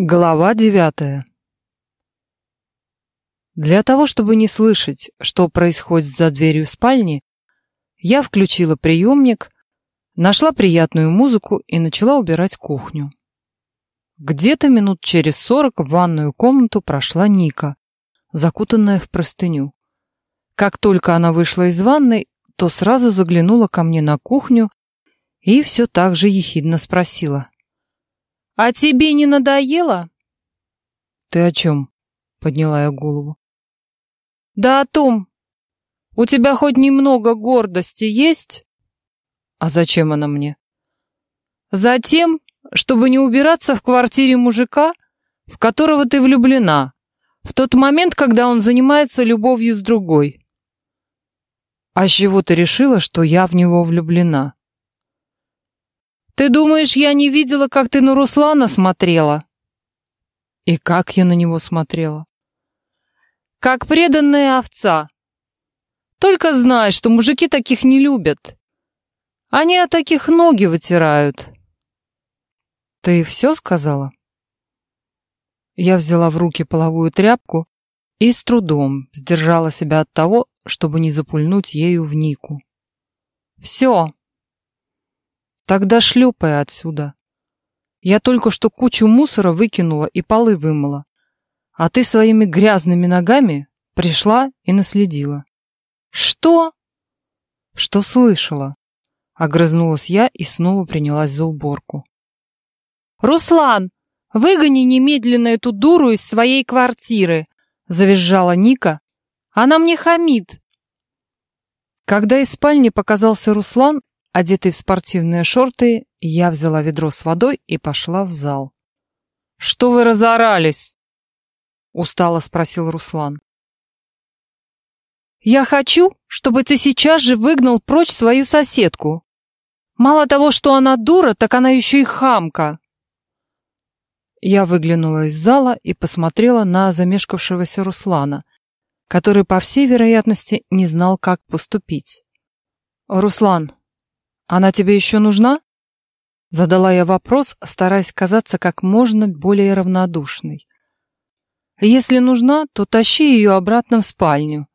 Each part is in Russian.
Глава девятая Для того, чтобы не слышать, что происходит за дверью спальни, я включила приемник, нашла приятную музыку и начала убирать кухню. Где-то минут через сорок в ванную комнату прошла Ника, закутанная в простыню. Как только она вышла из ванной, то сразу заглянула ко мне на кухню и все так же ехидно спросила. «А тебе не надоело?» «Ты о чем?» — подняла я голову. «Да о том. У тебя хоть немного гордости есть?» «А зачем она мне?» «Затем, чтобы не убираться в квартире мужика, в которого ты влюблена, в тот момент, когда он занимается любовью с другой». «А с чего ты решила, что я в него влюблена?» Ты думаешь, я не видела, как ты на Руслана смотрела? И как я на него смотрела? Как преданная овца. Только знай, что мужики таких не любят. Они о таких ноги вытирают. Ты все сказала? Я взяла в руки половую тряпку и с трудом сдержала себя от того, чтобы не запульнуть ею в Нику. Все. Тогда шлепай отсюда. Я только что кучу мусора выкинула и полы вымыла. А ты своими грязными ногами пришла и наследила. Что? Что слышала? Огрызнулась я и снова принялась за уборку. Руслан, выгони немедленно эту дуру из своей квартиры, завизжала Ника. Она мне хамит. Когда из спальни показался Руслан, Одетый в спортивные шорты, я взяла ведро с водой и пошла в зал. «Что вы разорались?» — устало спросил Руслан. «Я хочу, чтобы ты сейчас же выгнал прочь свою соседку. Мало того, что она дура, так она еще и хамка». Я выглянула из зала и посмотрела на замешкавшегося Руслана, который, по всей вероятности, не знал, как поступить. «Руслан, «Она тебе еще нужна?» Задала я вопрос, стараясь казаться как можно более равнодушной. «Если нужна, то тащи ее обратно в спальню.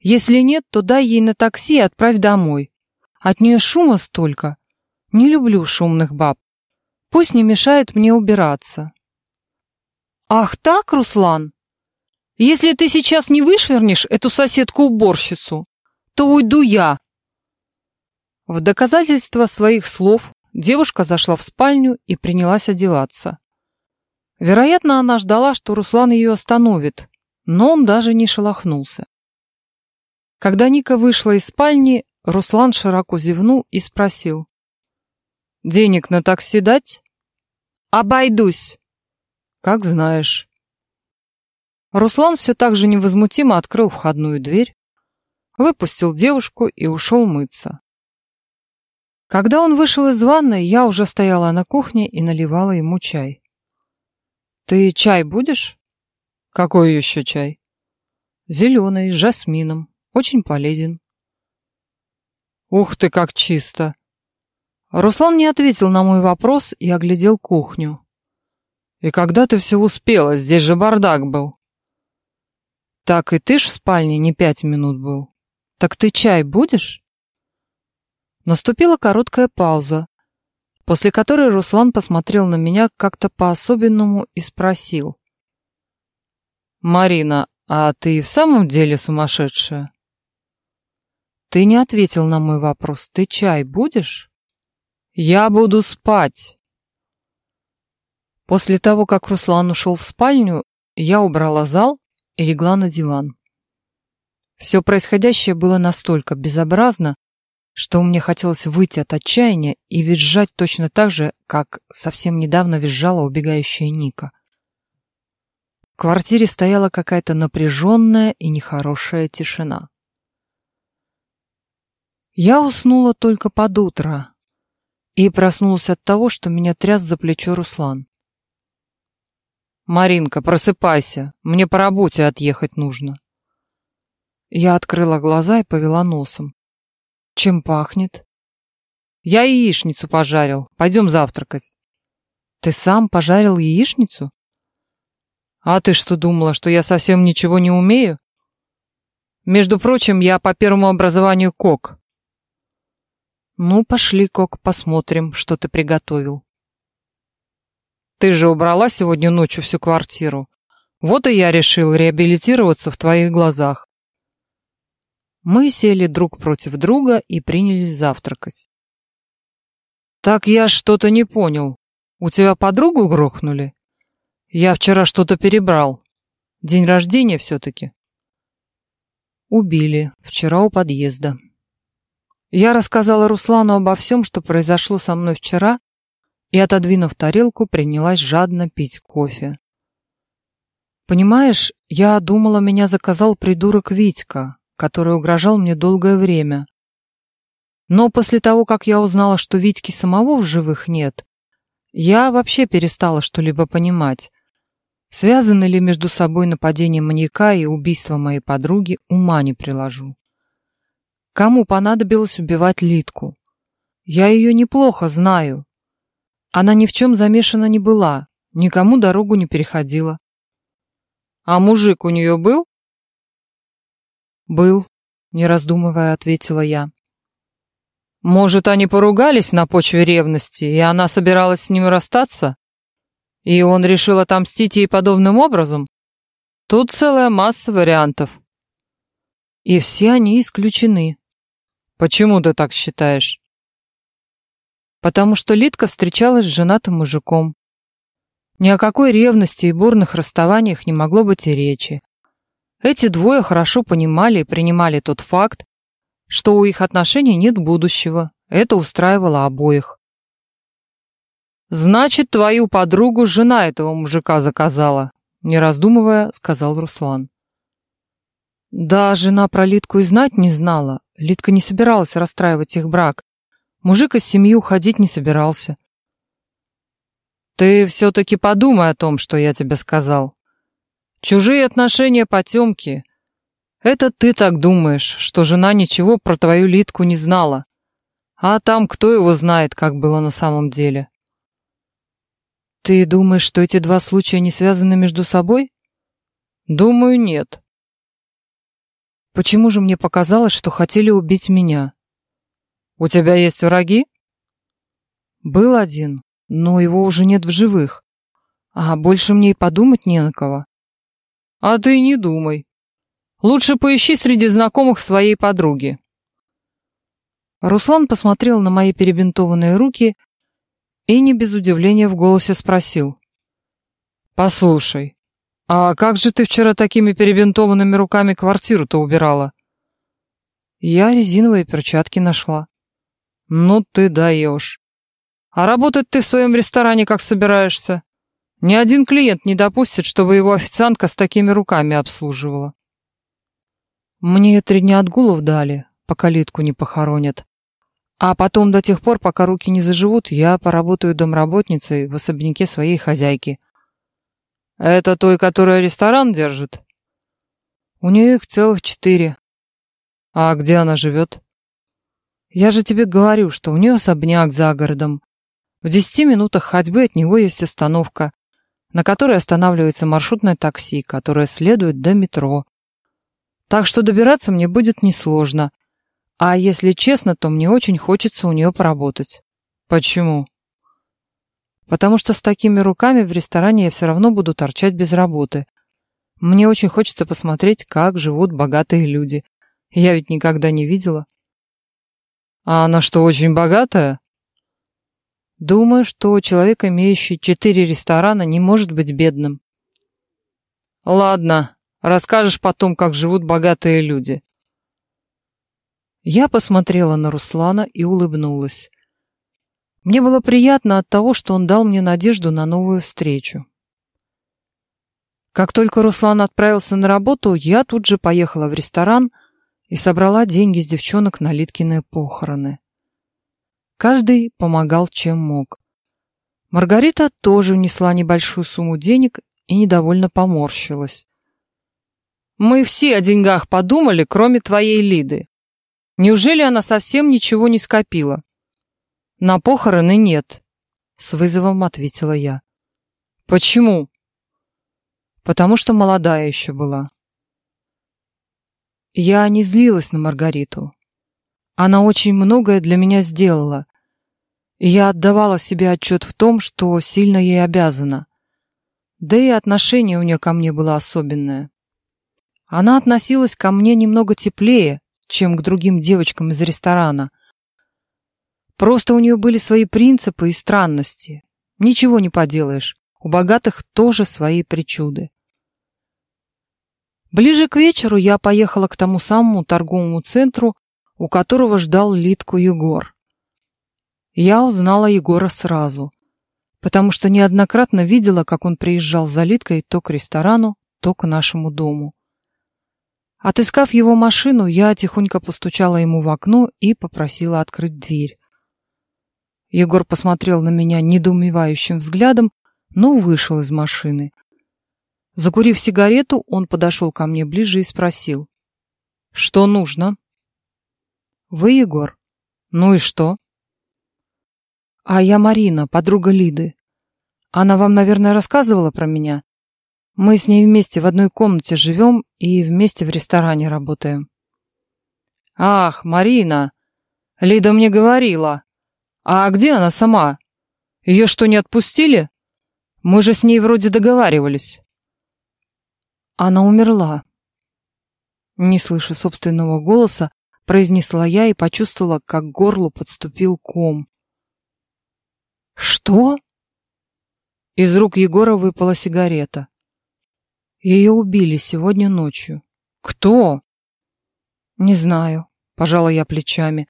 Если нет, то дай ей на такси и отправь домой. От нее шума столько. Не люблю шумных баб. Пусть не мешает мне убираться». «Ах так, Руслан? Если ты сейчас не вышвернешь эту соседку-уборщицу, то уйду я, в доказательство своих слов девушка зашла в спальню и принялась одеваться. Вероятно, она ждала, что Руслан ее остановит, но он даже не шелохнулся. Когда Ника вышла из спальни, Руслан широко зевнул и спросил. «Денег на такси дать?» «Обойдусь!» «Как знаешь». Руслан все так же невозмутимо открыл входную дверь, выпустил девушку и ушел мыться. Когда он вышел из ванной, я уже стояла на кухне и наливала ему чай. «Ты чай будешь?» «Какой еще чай?» «Зеленый, с жасмином. Очень полезен». «Ух ты, как чисто!» Руслан не ответил на мой вопрос и оглядел кухню. «И когда ты все успела? Здесь же бардак был». «Так и ты ж в спальне не пять минут был. Так ты чай будешь?» Наступила короткая пауза, после которой Руслан посмотрел на меня как-то по-особенному и спросил. «Марина, а ты в самом деле сумасшедшая?» «Ты не ответил на мой вопрос. Ты чай будешь?» «Я буду спать». После того, как Руслан ушел в спальню, я убрала зал и легла на диван. Все происходящее было настолько безобразно, что мне хотелось выйти от отчаяния и визжать точно так же, как совсем недавно визжала убегающая Ника. В квартире стояла какая-то напряженная и нехорошая тишина. Я уснула только под утро и проснулась от того, что меня тряс за плечо Руслан. «Маринка, просыпайся, мне по работе отъехать нужно». Я открыла глаза и повела носом. Чем пахнет? Я яичницу пожарил. Пойдем завтракать. Ты сам пожарил яичницу? А ты что думала, что я совсем ничего не умею? Между прочим, я по первому образованию кок. Ну, пошли, кок, посмотрим, что ты приготовил. Ты же убрала сегодня ночью всю квартиру. Вот и я решил реабилитироваться в твоих глазах. Мы сели друг против друга и принялись завтракать. Так я что-то не понял. У тебя подругу грохнули? Я вчера что-то перебрал. День рождения все-таки. Убили. Вчера у подъезда. Я рассказала Руслану обо всем, что произошло со мной вчера, и, отодвинув тарелку, принялась жадно пить кофе. Понимаешь, я думала, меня заказал придурок Витька, который угрожал мне долгое время. Но после того, как я узнала, что Витьки самого в живых нет, я вообще перестала что-либо понимать. Связаны ли между собой нападение маньяка и убийство моей подруги, ума не приложу. Кому понадобилось убивать Литку? Я ее неплохо знаю, она ни в чем замешана не была, никому дорогу не переходила. А мужик у нее был? Был, не раздумывая, ответила я. Может, они поругались на почве ревности, и она собиралась с ним расстаться? И он решил отомстить ей подобным образом? Тут целая масса вариантов. И все они исключены. Почему ты так считаешь? потому что Литка встречалась с женатым мужиком. Ни о какой ревности и бурных расставаниях не могло быть и речи. Эти двое хорошо понимали и принимали тот факт, что у их отношений нет будущего. Это устраивало обоих. «Значит, твою подругу жена этого мужика заказала», не раздумывая, сказал Руслан. Да, жена про Литку и знать не знала. Литка не собиралась расстраивать их брак. Мужик из семьи уходить не собирался. Ты все-таки подумай о том, что я тебе сказал. Чужие отношения потемки. Это ты так думаешь, что жена ничего про твою Литку не знала. А там кто его знает, как было на самом деле. Ты думаешь, что эти два случая не связаны между собой? Думаю, нет. Почему же мне показалось, что хотели убить меня? У тебя есть враги? Был один, но его уже нет в живых. А больше мне и подумать не на кого. А ты не думай. Лучше поищи среди знакомых своей подруги. Руслан посмотрел на мои перебинтованные руки и не без удивления в голосе спросил. «Послушай, а как же ты вчера такими перебинтованными руками квартиру-то убирала?» Я резиновые перчатки нашла. Ну ты даешь. А работать ты в своем ресторане как собираешься? Ни один клиент не допустит, чтобы его официантка с такими руками обслуживала. Мне три дня отгулов дали, пока Литку не похоронят. А потом до тех пор, пока руки не заживут, я поработаю домработницей в особняке своей хозяйки. Это той, которая ресторан держит? У нее их целых четыре. А где она живет? Я же тебе говорю, что у нее особняк за городом. В десяти минутах ходьбы от него есть остановка, на которой останавливается маршрутное такси, которое следует до метро. Так что добираться мне будет несложно. А если честно, то мне очень хочется у нее поработать. Почему? Потому что с такими руками в ресторане я все равно буду торчать без работы. Мне очень хочется посмотреть, как живут богатые люди. Я ведь никогда не видела. А она что, очень богатая? Думаю, что человек, имеющий четыре ресторана, не может быть бедным. Ладно, расскажешь потом, как живут богатые люди. Я посмотрела на Руслана и улыбнулась. Мне было приятно от того, что он дал мне надежду на новую встречу. Как только Руслан отправился на работу, я тут же поехала в ресторан, и собрала деньги с девчонок на Литкины похороны. Каждый помогал, чем мог. Маргарита тоже внесла небольшую сумму денег и недовольно поморщилась. «Мы все о деньгах подумали, кроме твоей Лиды. Неужели она совсем ничего не скопила?» «На похороны нет. С вызовом ответила я. Почему? Потому что молодая еще была. Я не злилась на Маргариту. Она очень многое для меня сделала. Я отдавала себе отчет в том, что сильно ей обязана. Да и отношение у нее ко мне было особенное. Она относилась ко мне немного теплее, чем к другим девочкам из ресторана. Просто у нее были свои принципы и странности. Ничего не поделаешь, у богатых тоже свои причуды. Ближе к вечеру я поехала к тому самому торговому центру, у которого ждал Литку Егор. Я узнала Егора сразу, потому что неоднократно видела, как он приезжал за Литкой то к ресторану, то к нашему дому. Отыскав его машину, я тихонько постучала ему в окно и попросила открыть дверь. Егор посмотрел на меня недоумевающим взглядом, но вышел из машины. Закурив сигарету, он подошел ко мне ближе и спросил. «Что нужно?» «Вы Егор?» «Ну и что?» «А я Марина, подруга Лиды. Она вам, наверное, рассказывала про меня? Мы с ней вместе в одной комнате живем и вместе в ресторане работаем». «Ах, Марина! Лида мне говорила. А где она сама? Ее что, не отпустили? Мы же с ней вроде договаривались. Она умерла. Не слыша собственного голоса, произнесла я и почувствовала, как к горлу подступил ком. Что? Из рук Егора выпала сигарета. Ее убили сегодня ночью. Кто? Не знаю, пожала я плечами.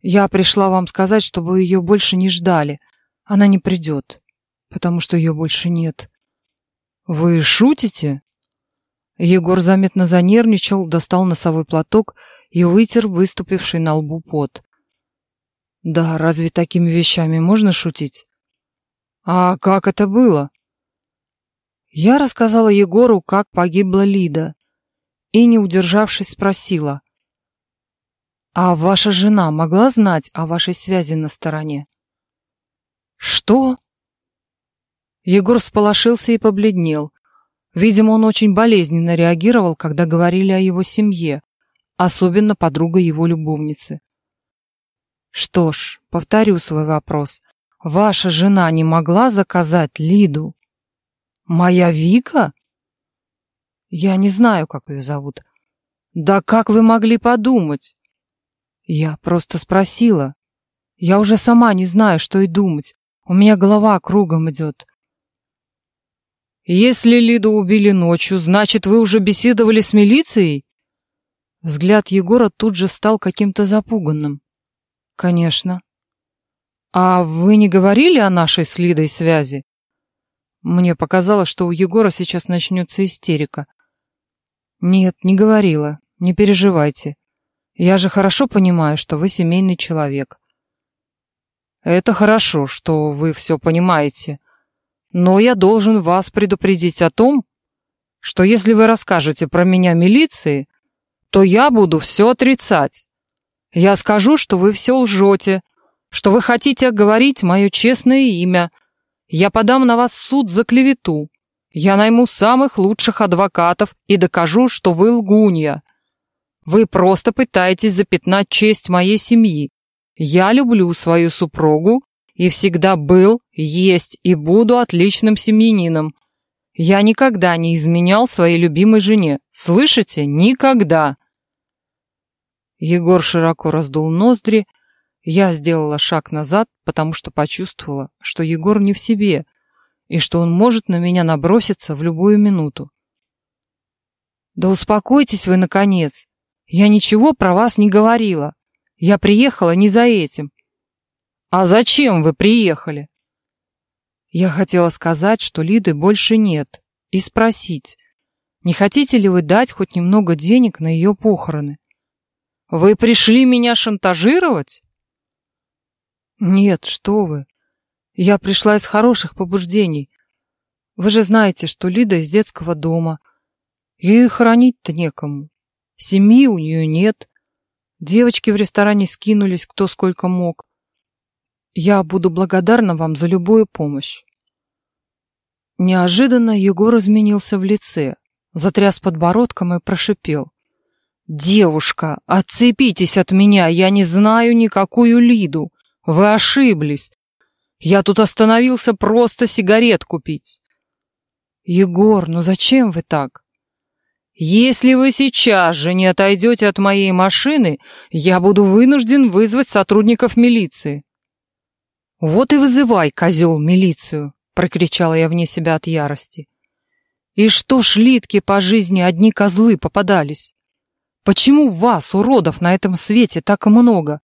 Я пришла вам сказать, чтобы ее больше не ждали. Она не придет, потому что ее больше нет. Вы шутите? Егор заметно занервничал, достал носовой платок и вытер выступивший на лбу пот. Да, разве такими вещами можно шутить? А как это было? Я рассказала Егору, как погибла Лида, и, не удержавшись, спросила. А ваша жена могла знать о вашей связи на стороне? Что? Егор сполошился и побледнел. Видимо, он очень болезненно реагировал, когда говорили о его семье, особенно подруга его любовницы. Что ж, повторю свой вопрос. Ваша жена не могла заказать Лиду? Моя Вика? Я не знаю, как ее зовут. Да как вы могли подумать? Я просто спросила. Я уже сама не знаю, что и думать. У меня голова кругом идет. Если Лиду убили ночью, значит, вы уже беседовали с милицией? Взгляд Егора тут же стал каким-то запуганным. Конечно. А вы не говорили о нашей с Лидой связи? Мне показалось, что у Егора сейчас начнется истерика. Нет, не говорила. Не переживайте. Я же хорошо понимаю, что вы семейный человек. Это хорошо, что вы все понимаете. Но я должен вас предупредить о том, что если вы расскажете про меня милиции, то я буду все отрицать. Я скажу, что вы все лжете, что вы хотите оговорить мое честное имя. Я подам на вас суд за клевету. Я найму самых лучших адвокатов и докажу, что вы лгунья. Вы просто пытаетесь запятнать честь моей семьи. Я люблю свою супругу и всегда был, есть и буду отличным семьянином. Я никогда не изменял своей любимой жене. Слышите? Никогда. Егор широко раздул ноздри. Я сделала шаг назад, потому что почувствовала, что Егор не в себе и что он может на меня наброситься в любую минуту. Да успокойтесь вы наконец. Я ничего про вас не говорила. Я приехала не за этим. А зачем вы приехали? Я хотела сказать, что Лиды больше нет, и спросить, не хотите ли вы дать хоть немного денег на ее похороны? Вы пришли меня шантажировать? Нет, что вы. Я пришла из хороших побуждений. Вы же знаете, что Лида из детского дома. Ее хоронить-то некому. Семьи у нее нет. Девочки в ресторане скинулись кто сколько мог. Я буду благодарна вам за любую помощь. Неожиданно Егор изменился в лице, затряс подбородком и прошипел. «Девушка, отцепитесь от меня, я не знаю никакую Лиду. Вы ошиблись. Я тут остановился просто сигарет купить». «Егор, ну зачем вы так?» «Если вы сейчас же не отойдете от моей машины, я буду вынужден вызвать сотрудников милиции». «Вот и вызывай, козел, милицию!» — прокричала я вне себя от ярости. «И что ж, Литке по жизни одни козлы попадались? Почему вас, уродов, на этом свете так много?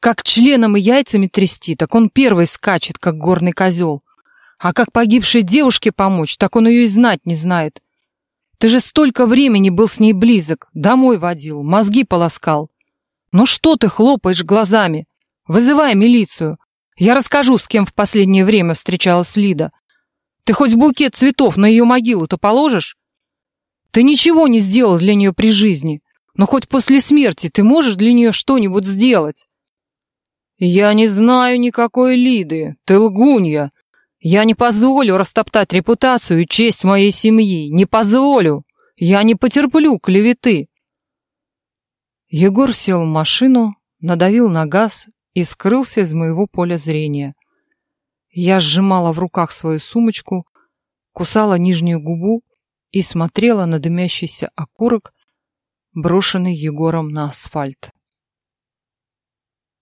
Как членом и яйцами трясти, так он первый скачет, как горный козел. А как погибшей девушке помочь, так он ее и знать не знает. Ты же столько времени был с ней близок, домой водил, мозги полоскал. Ну что ты хлопаешь глазами? Вызывай милицию, я расскажу, с кем в последнее время встречалась Лида. Ты хоть букет цветов на ее могилу-то положишь? Ты ничего не сделал для нее при жизни, но хоть после смерти ты можешь для нее что-нибудь сделать? Я не знаю никакой Лиды, ты лгунья. Я не позволю растоптать репутацию и честь моей семьи, не позволю. Я не потерплю клеветы. Егор сел в машину, надавил на газ и скрылся из моего поля зрения. Я сжимала в руках свою сумочку, кусала нижнюю губу и смотрела на дымящийся окурок, брошенный Егором на асфальт.